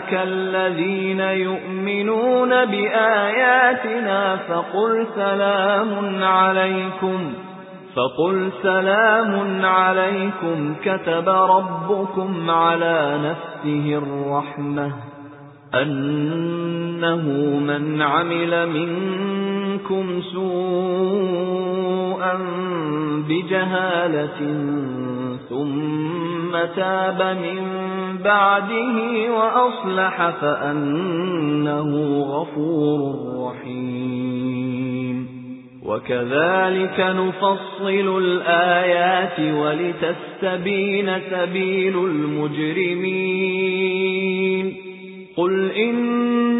جَاءَكَ الَّذِينَ يُؤْمِنُونَ بِآيَاتِنَا فَقُلْ سَلَامٌ عَلَيْكُمْ فَقُلْ سَلَامٌ عَلَيْكُمْ كَتَبَ رَبُّكُمْ عَلَى نَفْسِهِ الرَّحْمَةَ أَنَّهُ مَنْ عَمِلَ مِنكُمْ سُوءًا بِجَهَالَةٍ ثُمَّ تَابَ مِن بَعْدِهِ وَأَصْلَحَ فَأَنَّهُ غَفُورٌ رَّحِيمٌ. وَكَذَلِكَ نُفَصِّلُ الْآيَاتِ وَلِتَسْتَبِينَ سَبِيلُ الْمُجْرِمِينَ. قُلْ نُهِيتُ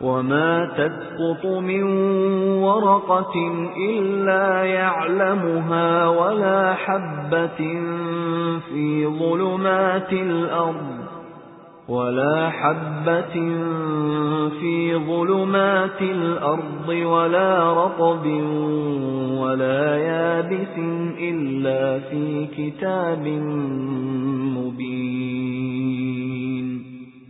وَمَا تَسْقُطُ مِنْ وَرَقَةٍ إِلَّا يَعْلَمُهَا وَلَا حَبَّةٍ فِي ظُلُمَاتِ الْأَرْضِ وَلَا حَبَّةٍ فِي ظُلُمَاتِ الْأَرْضِ وَلَا رَطْبٍ وَلَا يَابِسٍ إِلَّا فِي كِتَابٍ مُبِينٍ